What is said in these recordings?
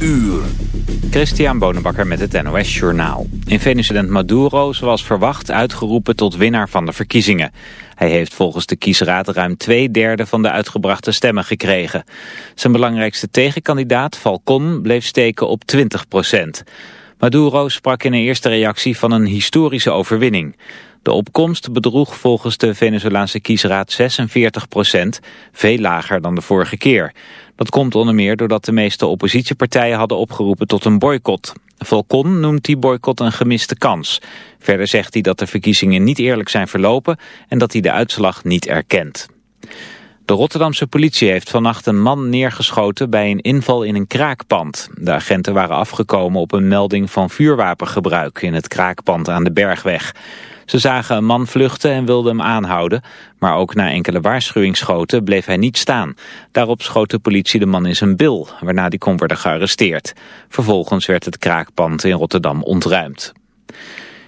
uur. Christian Bonenbakker met het NOS Journaal. In Venezuela Maduro zoals verwacht uitgeroepen tot winnaar van de verkiezingen. Hij heeft volgens de kiesraad ruim twee derde van de uitgebrachte stemmen gekregen. Zijn belangrijkste tegenkandidaat, Falcon, bleef steken op 20 procent. Maduro sprak in een eerste reactie van een historische overwinning. De opkomst bedroeg volgens de Venezolaanse kiesraad 46 procent, veel lager dan de vorige keer. Dat komt onder meer doordat de meeste oppositiepartijen hadden opgeroepen tot een boycott. Falcon noemt die boycott een gemiste kans. Verder zegt hij dat de verkiezingen niet eerlijk zijn verlopen en dat hij de uitslag niet erkent. De Rotterdamse politie heeft vannacht een man neergeschoten bij een inval in een kraakpand. De agenten waren afgekomen op een melding van vuurwapengebruik in het kraakpand aan de Bergweg. Ze zagen een man vluchten en wilden hem aanhouden, maar ook na enkele waarschuwingsschoten bleef hij niet staan. Daarop schoot de politie de man in zijn bil, waarna die kon worden gearresteerd. Vervolgens werd het kraakpand in Rotterdam ontruimd.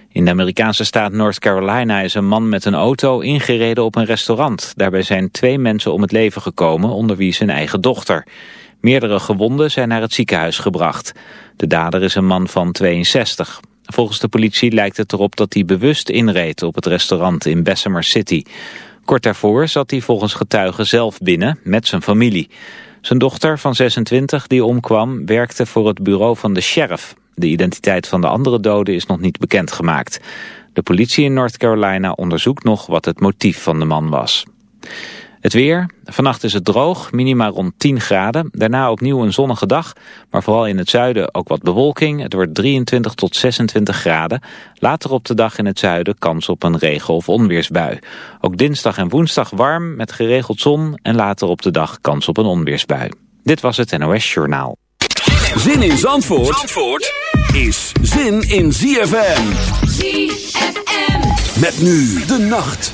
In de Amerikaanse staat North Carolina is een man met een auto ingereden op een restaurant. Daarbij zijn twee mensen om het leven gekomen, onder wie zijn eigen dochter. Meerdere gewonden zijn naar het ziekenhuis gebracht. De dader is een man van 62. Volgens de politie lijkt het erop dat hij bewust inreed op het restaurant in Bessemer City. Kort daarvoor zat hij volgens getuigen zelf binnen met zijn familie. Zijn dochter van 26 die omkwam werkte voor het bureau van de sheriff. De identiteit van de andere doden is nog niet bekendgemaakt. De politie in North Carolina onderzoekt nog wat het motief van de man was. Het weer. Vannacht is het droog, minima rond 10 graden. Daarna opnieuw een zonnige dag, maar vooral in het zuiden ook wat bewolking. Het wordt 23 tot 26 graden. Later op de dag in het zuiden kans op een regen- of onweersbui. Ook dinsdag en woensdag warm met geregeld zon en later op de dag kans op een onweersbui. Dit was het NOS Journaal. Zin in Zandvoort, Zandvoort is zin in ZFM. ZFM. Met nu de nacht.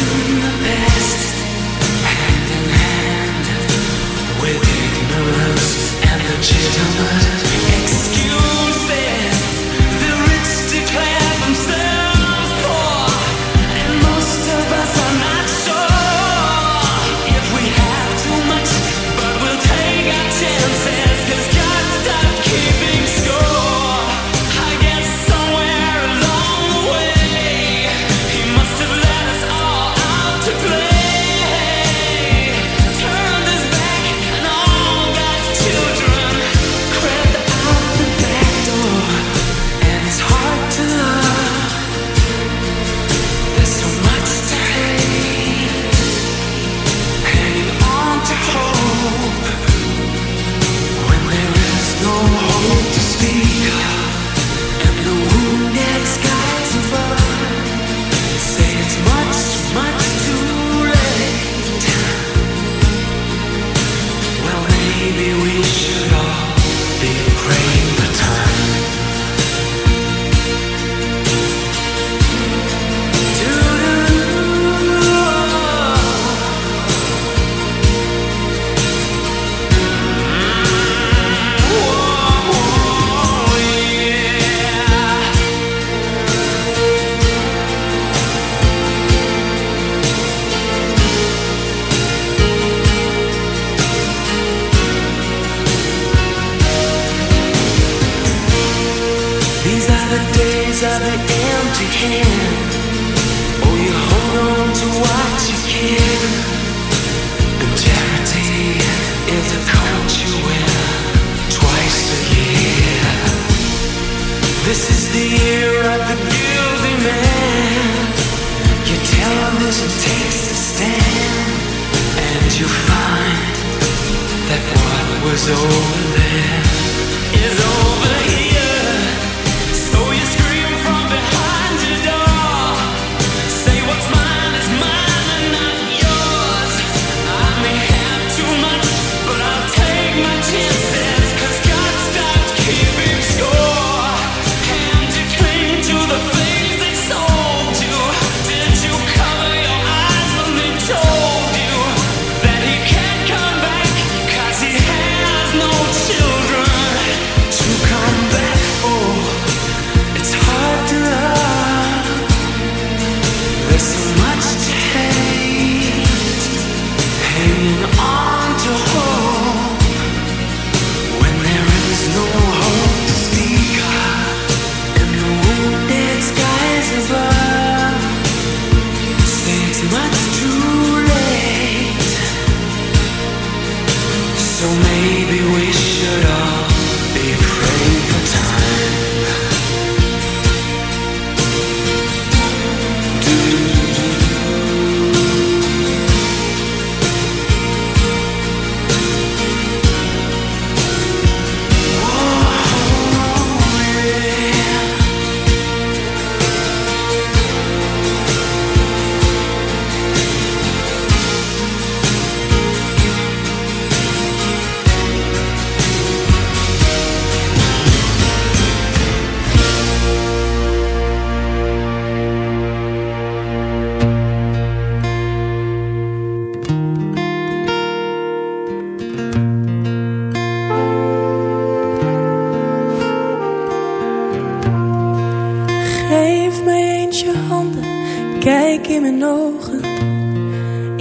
the days of the empty hand. Oh, you hold on to what you can. And charity is a coat you wear twice a year. This is the year of the guilty man. Your television takes a stand, and you find that what was over there is over.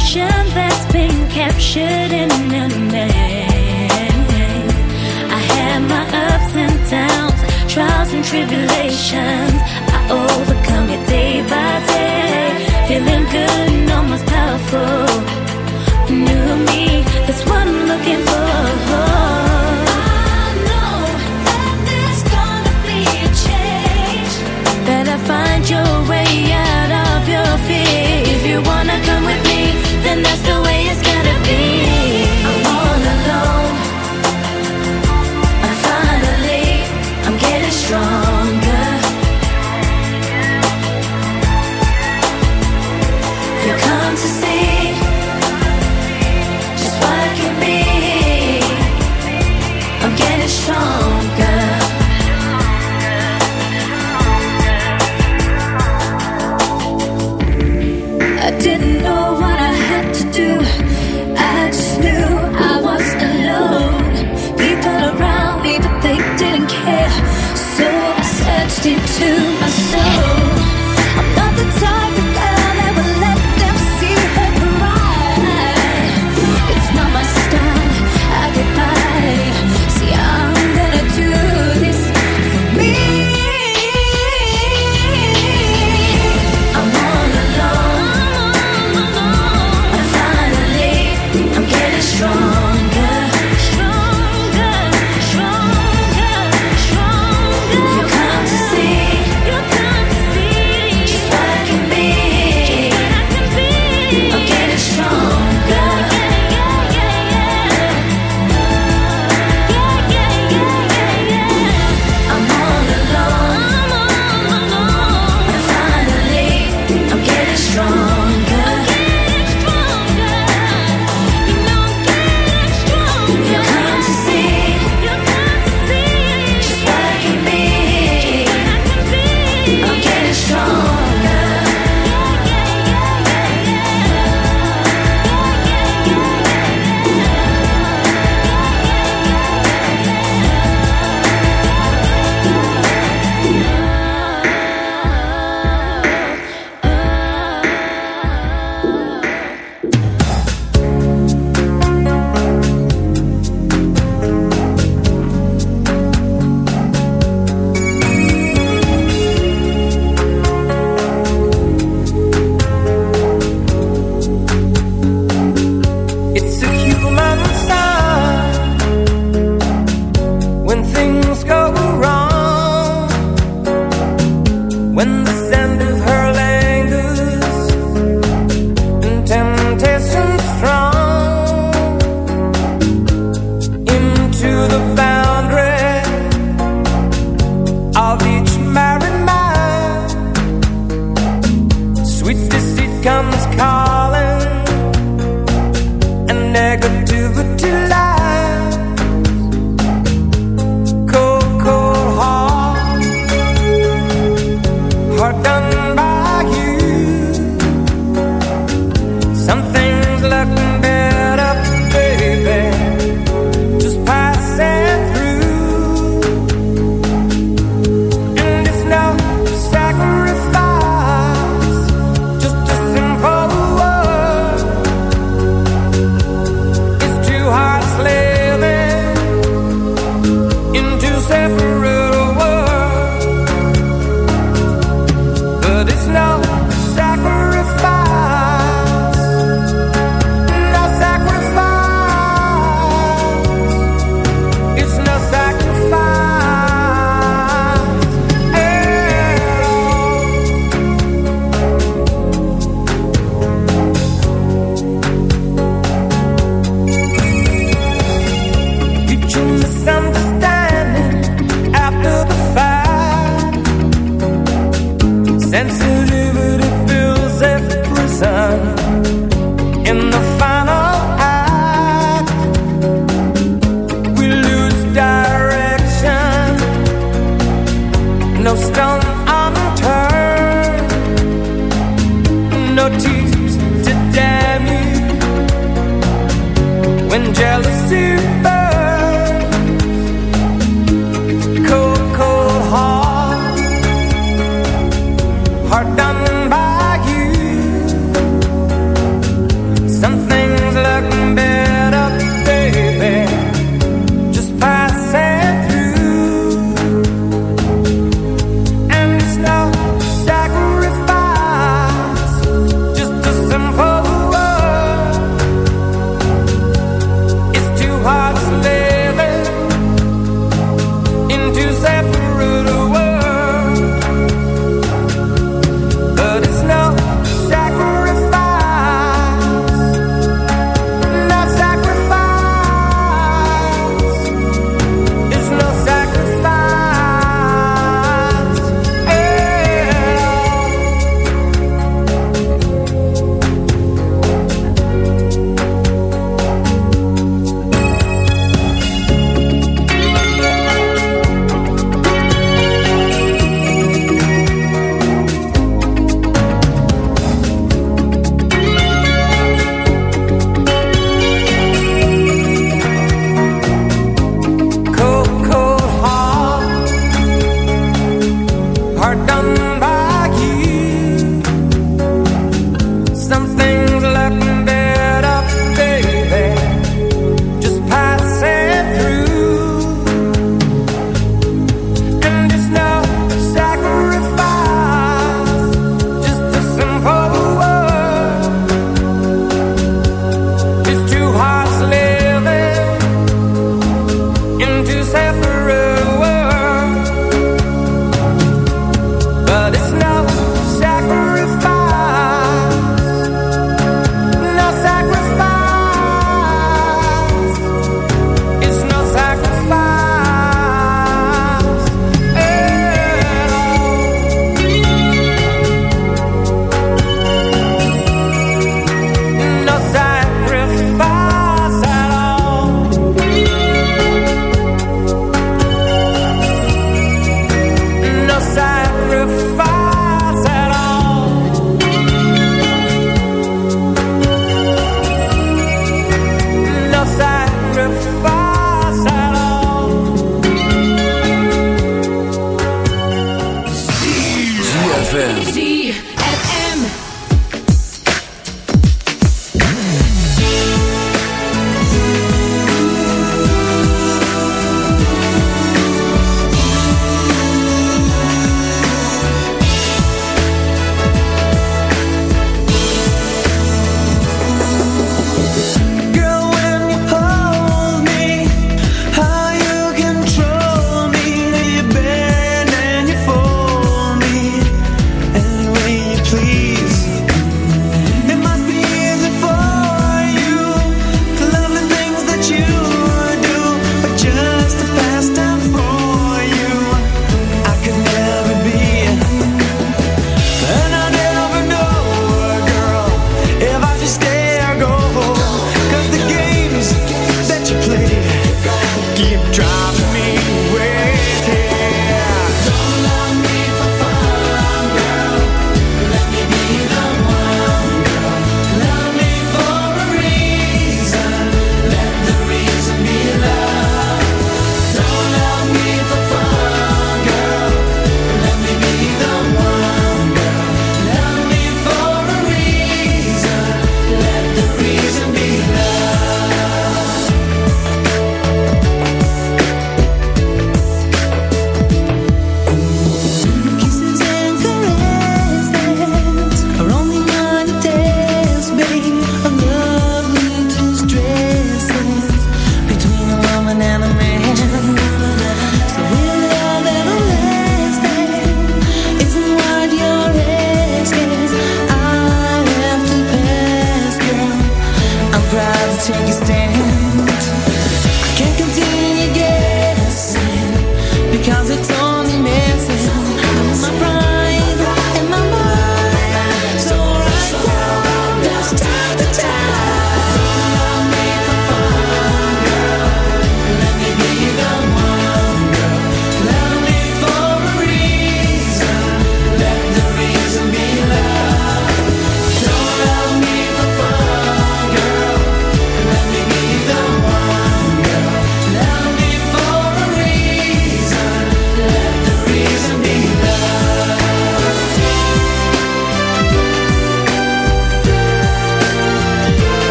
emotion that's been captured in a name. I had my ups and downs, trials and tribulations. I overcome it day by day. Feeling good and almost powerful. New me, that's what I'm looking for. find your way out of your fear if you wanna and that's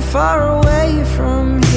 far away from you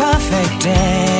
perfect day.